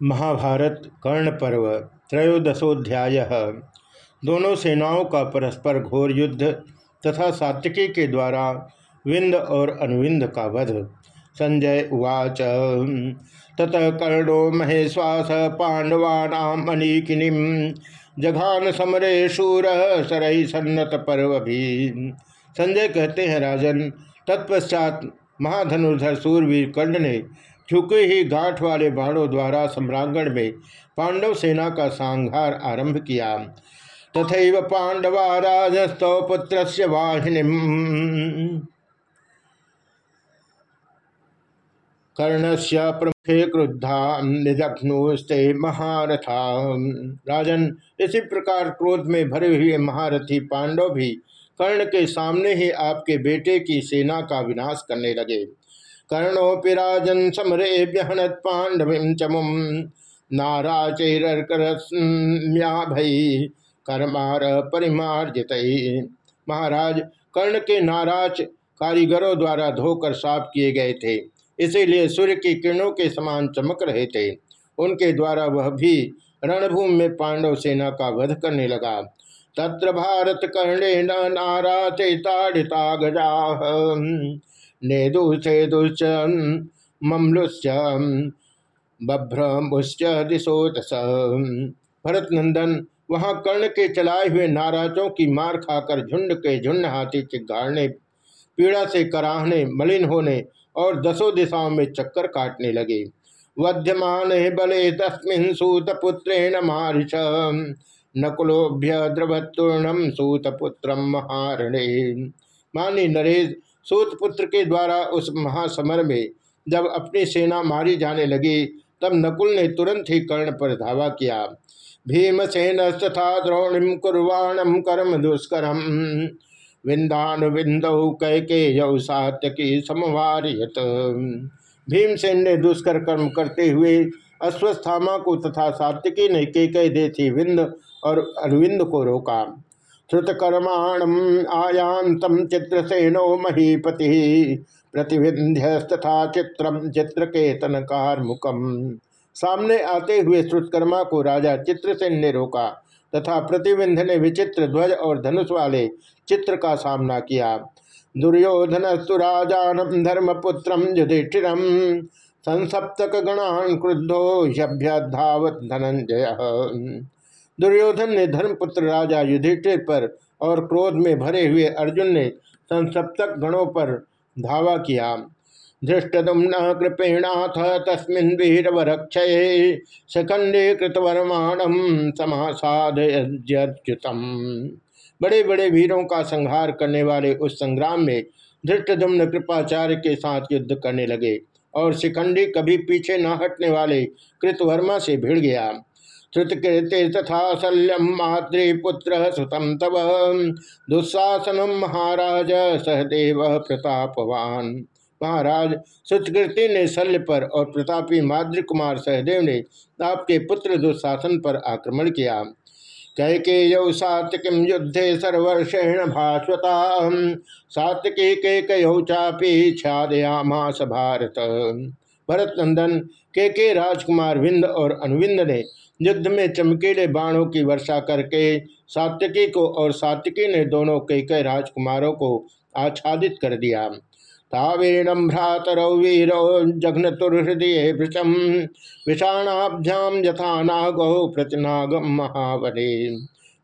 महाभारत, कर्ण पर्व, त्रयोदशोध्याय। दोनों सेनाओं का परस्पर घोर युद्ध तथा सात्विकी के द्वारा विंद और अनुविंद का वध। संजय उवाच, ततः कर्णो महेश्वास पांडवानाम अनीकिनीम जघान समरे शूर सरई सन्नत पर्व भी संजय कहते हैं, राजन, तत्पश्चात महाधनुर्धर सूरवीर कर्ण ने झुके ही गांठ वाले बाणों द्वारा सम्रांगण में पांडव सेना का सांघार आरंभ किया। तथा पांडवा राजस्तव पुत्र वाहिनी। कर्णस्य प्रमुखे क्रुद्धा निजघ्नुस्ते महारथा। राजन, इसी प्रकार क्रोध में भरे हुए महारथी पांडव भी कर्ण के सामने ही आपके बेटे की सेना का विनाश करने लगे। कर्णोपि राजन समरे व्यहनत पांडवीं चमुम भई कर्मार परिमार्जित महाराज, कर्ण के नाराज़ कारीगरों द्वारा धोकर साफ़ किए गए थे, इसीलिए सूर्य की किरणों के समान चमक रहे थे। उनके द्वारा वह भी रणभूमि में पांडव सेना का वध करने लगा। तत्र भारत कर्णे नारा चैताड़िता गजा नेदुषेदुश्च ममलुश्च बभ्रमुश्च दिशो दस भरत नंदन वहाँ कर्ण के चलाए हुए नाराजों की मार खाकर झुंड के झुंड हाथी चिगाड़ने पीड़ा से कराहने, मलिन होने और दसों दिशाओं में चक्कर काटने लगे। वध्यमान बले तस्मिन सूतपुत्रेण मारिष। नकुलोभ्य द्रवतूर्णम सूतपुत्र महारणे। मानी नरेश सूतपुत्र के द्वारा उस महासमर में जब अपनी सेना मारी जाने लगी, तब नकुल ने तुरंत ही कर्ण पर धावा किया। भीमसेन तथा द्रोणिम कुर्वाणम कर्म दुष्करम। विंदान विंदौ कैके की समवारियत। भीमसेन ने दुष्कर कर्म करते हुए अश्वस्थामा को तथा सात्यकी ने के कह देती विंद और अरविंद को रोका। श्रुतकर्माणम आयांतम चित्रसेनो महीपति प्रतिविंध्यस्तथा चित्रम चित्रकेतन मुकम सामने आते हुए श्रुतकर्मा को राजा चित्रसेन ने रोका तथा प्रतिविंध ने विचित्र ध्वज और धनुष वाले चित्र का सामना किया। दुर्योधन राजानम धर्मपुत्रम युधिष्ठिरम संसप्तक गणान क्रुद्धो धावत धनंजय दुर्योधन ने धर्मपुत्र राजा युधिष्ठिर पर और क्रोध में भरे हुए अर्जुन ने संसप्तक गणों पर धावा किया। धृष्टुम्न कृपेणाथ, तस्मिन वीरवरक्षये सखंडे कृतवर्माणम समासादयुतम बड़े बड़े वीरों का संहार करने वाले उस संग्राम में धृष्टुम्न कृपाचार्य के साथ युद्ध करने लगे और शिखंडी कभी पीछे न हटने वाले कृतवर्मा से भिड़ गया। श्रुतकृते तथा शल्यम मातृपुत्र सुतम तव। दुस्साहसनम महाराज सहदेव प्रतापवान। महाराज सुतकृति ने शल्य पर और प्रतापी माद्री कुमार सहदेव ने आपके पुत्र दुशासन पर आक्रमण किया। कैके यौ सात्विकीम युद्धे सर्वर्षेण भास्वता सात्विकी के कयौ चापी छादयामास भारत भरत नंदन के के राजकुमार विंद और अनुविंद ने युद्ध में चमकीले बाणों की वर्षा करके सात्यकी को और सात्यकी ने दोनों के कई राजकुमारों को आच्छादित कर दिया। तावेणम भ्रातरौ वीरो जघ्नतुर्हृदय भृचम विषाणाभ्याम यथा नागो प्रतिनागम महावने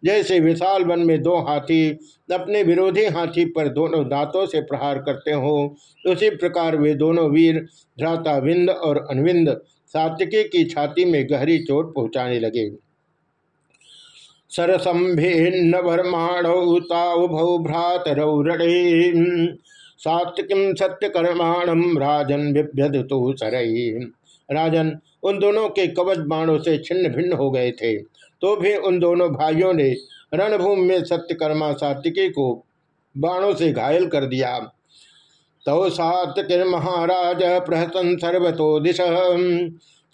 जैसे विशाल वन में दो हाथी अपने विरोधी हाथी पर दोनों दांतों से प्रहार करते हो, उसी प्रकार वे दोनों वीर भ्राता विंद और अनविंद सात्विकी की छाती में गहरी चोट पहुँचाने लगे। सरसम भिन्न भ्रात भ्रातरौ रणे सात्विकीम सत्य कर्माणम राजन विभ्यद तो सरई राजन, उन दोनों के कवच बाणों से छिन्न भिन्न हो गए थे। तो भी उन दोनों भाइयों ने रणभूमि में सत्यकर्मा सात्विकी को बाणों से घायल कर दिया। तौ सात्विर महाराज प्रहसन सर्वतो दिश।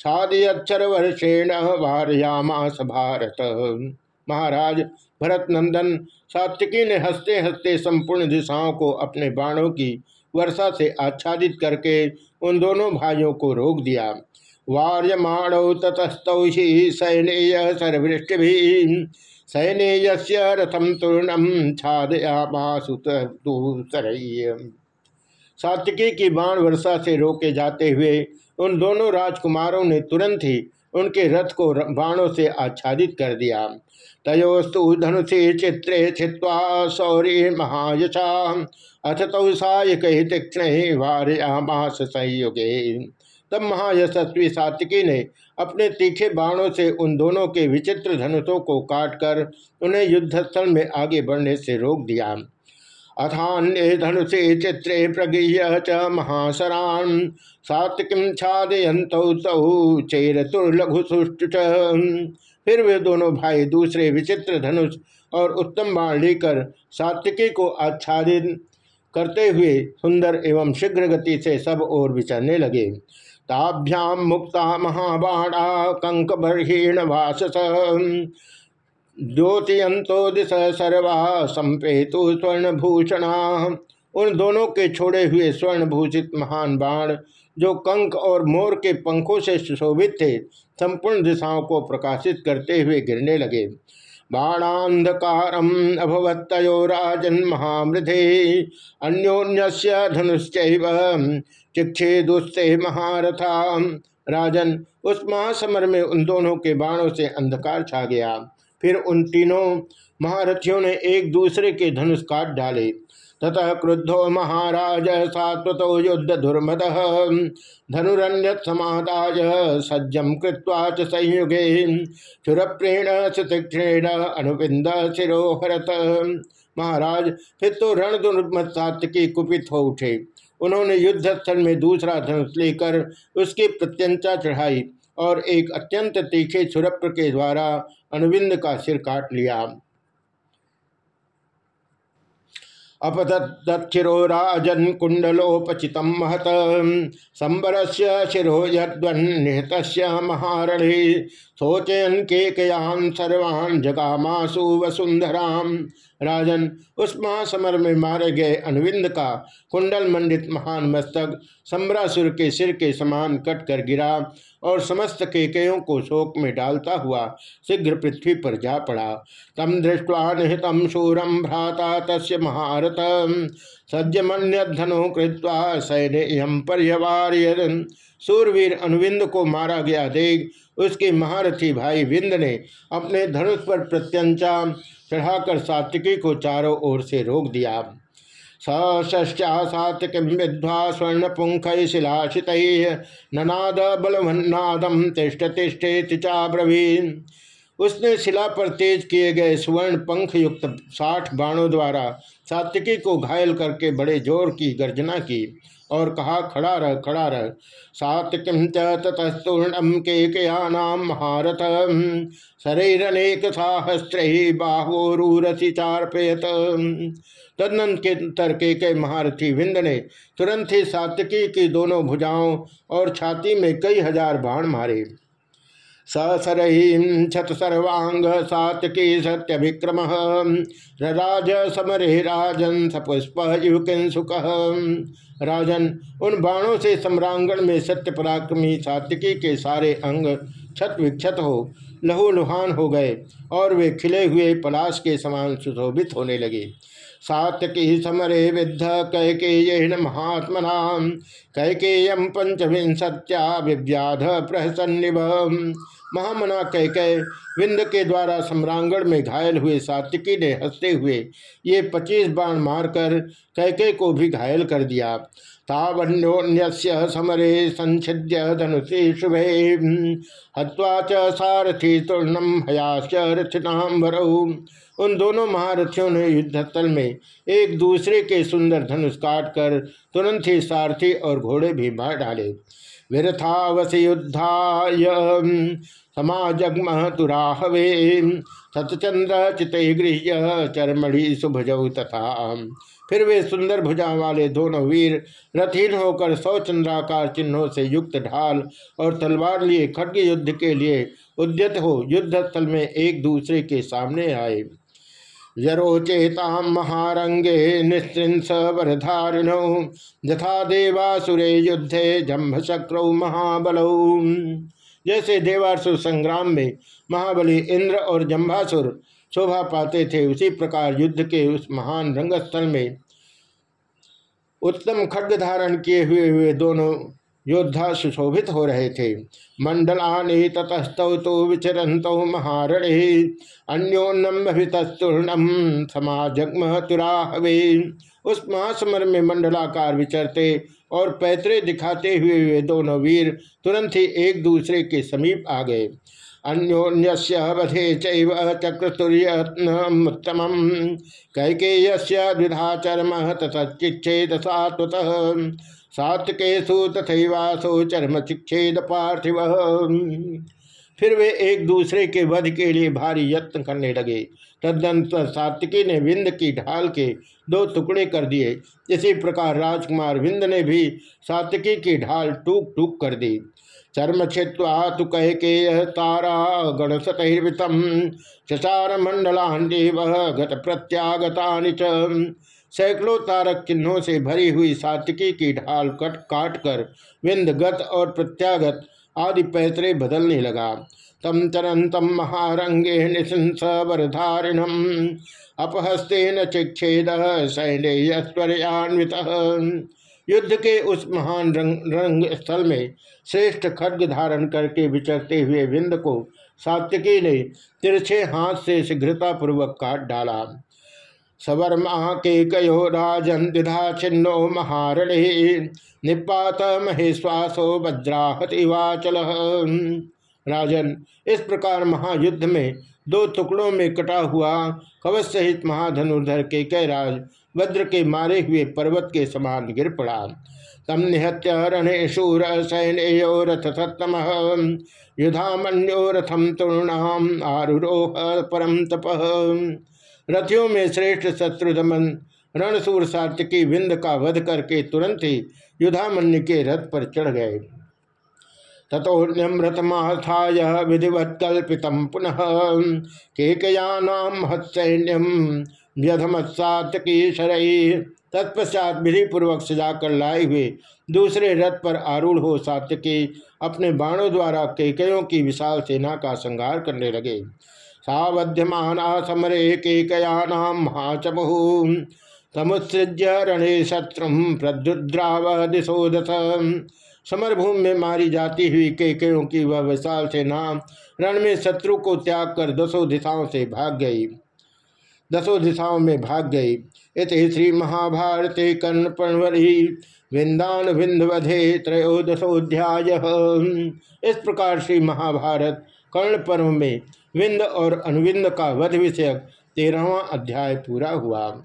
छादी अक्षर वर्षेण वारयामास भारत महाराज भरत नंदन सात्विकी ने हँसते हँसते संपूर्ण दिशाओं को अपने बाणों की वर्षा से आच्छादित करके उन दोनों भाइयों को रोक दिया। वार्यमाणौ ततस्तौ ही सैनेय सर्वृष्टि सैनेय रथम तूर्णम छादयामासुत सात्विकी की बाण वर्षा से रोके जाते हुए उन दोनों राजकुमारों ने तुरंत ही उनके रथ को बाणों से आच्छादित कर दिया। तयोस्तु धनुषे चित्रे छिवा शौर्य महायशा। अथ तौ सायक तीक्षण वार्यामास संयुगे। तब महायशस्वी सात्विकी ने अपने तीखे बाणों से उन दोनों के विचित्र धनुषों को काटकर उन्हें युद्धस्थल में आगे बढ़ने से रोक दिया। अथान्य धनुषे चित्रे प्रगीय च महासरान सात्विकीम छादयंत चेरतुर्लघु फिर वे दोनों भाई दूसरे विचित्र धनुष और उत्तम बाण लेकर सात्विकी को आच्छादित करते हुए सुंदर एवं शीघ्र गति से सब ओर विचरने लगे। ताभ्याम मुक्ता महाबाणा कंक बर्हीण भाषस द्योतियंतो दिश सर्वा संपेतु स्वर्ण भूषणा उन दोनों के छोड़े हुए स्वर्ण भूषित महान बाण, जो कंक और मोर के पंखों से सुशोभित थे, संपूर्ण दिशाओं को प्रकाशित करते हुए गिरने लगे। बाणांधकारम अभवत्तो राजन महामृधे अन्योन्य धनुश्च चिक्षे दुस्ते महारथा। राजन, उस महासमर में उन दोनों के बाणों से अंधकार छा गया। फिर उन तीनों महारथियों ने एक दूसरे के धनुष काट डाले। ततः क्रुद्धो महाराज, सात्वतो युद्ध दुर्मद। धनुरन्य समादाय सज्जम कृत्वा च संयुगे। क्षुरप्रेण सुतीक्षेण अनुबिंद शिरोहरत। महाराज, फिर तो रण दुर्मत सात्विकी कुपित हो उठे। उन्होंने युद्ध स्थल में दूसरा धनुष लेकर उसकी प्रत्यंचा चढ़ाई और एक अत्यंत तीखे छुरप्र के द्वारा अनुबिंद का सिर काट लिया। अपतक्षिरो राजन कुंडलोपचित महत। संबर से शिरो यद्वन्निहत महारणे सोचयन के कयान सर्वान जगामासु वसुंधरा राजन, उस महासमर में मारे गए अनुविंद का कुंडल मंडित महान मस्तक सम्रासुर के सिर के समान कट कर गिरा और समस्त केकयों को शोक में डालता हुआ शीघ्र पृथ्वी पर जा पड़ा। तम दृष्टवा निहितम शूरम भ्राता तस् महारथ सज्जमन्यधनो कृत्वा सैन्य पर्यवार्य सूरवीर अनुविंद को मारा गया देख उसके महारथी भाई विंद ने अपने धनुष पर प्रत्यंचा चढ़ाकर सात्विकी को चारों ओर से रोक दिया। सष्ट्या सात्विक विद्वा स्वर्ण पुंख शिलाशित ननाद बलवन्नादम तिष्ट तिष्ठे चाब्रवीन। उसने शिला पर तेज किए गए स्वर्ण पंख युक्त साठ बाणों द्वारा सात्विकी को घायल करके बड़े ज़ोर की गर्जना की और कहा, खड़ा रह खड़ा रह। सात्विकीम ततस्तूर्णम के कयानाम महारथ। शरीरनेक साहस्त्र बाहोरूरसी चार्पयत। तदनंत के तरके के महारथी विंद ने तुरंत ही सात्विकी की दोनों भुजाओं और छाती में कई हज़ार बाण मारे। ससरही छत सर्वांग सातकी सत्य विक्रम राज राजन सपुष्प युकिन सुख। राजन, उन बाणों से सम्रांगण में सत्य पराक्रमी सात्विकी के सारे अंग छत विक्षत हो, लहू लुहान हो गए और वे खिले हुए पलाश के समान सुशोभित होने लगे। सातकी समरे विद्ध कैकेयेन महात्मना कैकेयम पंचविंशत्या विव्याध प्रहसन्निभ महामना कह कह विंद के द्वारा सम्रांगण में घायल हुए सात्विकी ने हँसते हुए ये पच्चीस बाण मारकर कैके को भी घायल कर दिया। तावन्योन्य समरे संछिद्य धनुषी शुभे। हत्वा च सारथी तूर्णम हयाश्च रथिनाम्बरऊ उन दोनों महारथियों ने युद्धस्थल में एक दूसरे के सुंदर धनुष काट कर तुरंत ही सारथी और घोड़े भी मार डाले। विरथावस युद्धाय। समाजग्म सतचंद्र चित गृह्य चरमढ़ी सुभजौ तथा। फिर वे सुंदर भुजा वाले दोनों वीर रथीन होकर सौ चंद्राकार चिन्हों से युक्त ढाल और तलवार लिए खड्ग युद्ध के लिए उद्यत हो युद्ध स्थल में एक दूसरे के सामने आए। यरोचेता महारंगे निस्त्रिंस वरधारिणौ, यथा देवासुरे युद्धे जम्भ महाबलौ। जैसे देवासुर संग्राम में महाबली इंद्र और जम्भासुर शोभा पाते थे, उसी प्रकार युद्ध के उस महान रंगस्थल में उत्तम खड्ग धारण किए हुए हुए दोनों योद्धा सुशोभित हो रहे थे। मंडलानि ततस्तौ तो विचरत महारणे, अन्योन्नम भवितस्तूर्णम समाजगम तुराहवे। उस महासमर में मंडलाकार विचरते और पैतरे दिखाते हुए वे दोनों वीर तुरंत ही एक दूसरे के समीप आ गए। अन्योन्यस्य वधे चक्रतुर्यत्नमुत्तमं कैकेयस्य द्विधा चर्म ततच्चिच्छेद सात्वत। सात्केशु तथैवासो चर्म चिच्छेद पार्थिव। फिर वे एक दूसरे के वध के लिए भारी यत्न करने लगे। तदनंतर सात्विकी ने विंद की ढाल के दो टुकड़े कर दिए। इसी प्रकार राजकुमार विंद ने भी सात्विकी की ढाल टूक टूक कर दी। चर्म छिवा तो कह के तारा गण सतर्वितम चचार वह गत प्रत्यागता सैकड़ों तारक चिन्हों से भरी हुई सातिकी की ढाल कट काट कर विंद गत और प्रत्यागत आदि पैतरे बदलने लगा। तम तरंतम महारंगे निशंस वरधारिणम अपहस्तेन चिक्षेद सैन्यस्वर्यान्वित युद्ध के उस महान रंग, रंग स्थल में श्रेष्ठ खड्ग धारण करके विचरते हुए विंद को सात्यकी ने तिरछे हाथ से शीघ्रतापूर्वक काट डाला। सवर्मा के कयो राजन द्विधा छिन्नो महारणे निपात महेश्वासो वज्राहतिवाचल राजन, इस प्रकार महायुद्ध में दो टुकड़ों में कटा हुआ कवच सहित महाधनुर्धर के कैराज वज्र के मारे हुए पर्वत के समान गिर पड़ा। तम निहत्य रणे शूर सैन्यो रथ सत्तम युधामन्यो रथम तरुणाम आरुरोह परम तप। रथियों में श्रेष्ठ शत्रुदमन रणसूर सात्यकी विंद का वध करके तुरंत ही युधामन्य के रथ पर चढ़ गए। तथोन्यमृतमाथाय विधिवत कल्पित पुनः केकयानाम महत्सैन्यम व्यधमत्सातकी शरई तत्पश्चात विधिपूर्वक सजाकर लाए हुए दूसरे रथ पर आरूढ़ हो सात्यकी अपने बाणों द्वारा केकयों की विशाल सेना का संहार करने लगे। सावध्यमाना समरे केकयानाम महाचमु समुत्सृज्य रणे शत्रु प्रद्युद्राव दिशोदथ समरभूमि में मारी जाती हुई केकयों की वह विशाल सेना रण में शत्रु को त्याग कर दसों दिशाओं से भाग गई। दसों दिशाओं में भाग गई। इत श्री महाभारते कर्ण पणवरी विंदान विंदवधे त्रयोदशोध्याय इस प्रकार श्री महाभारत कर्ण पर्व में विंद और अनुविंद का वध विषयक तेरहवा अध्याय पूरा हुआ।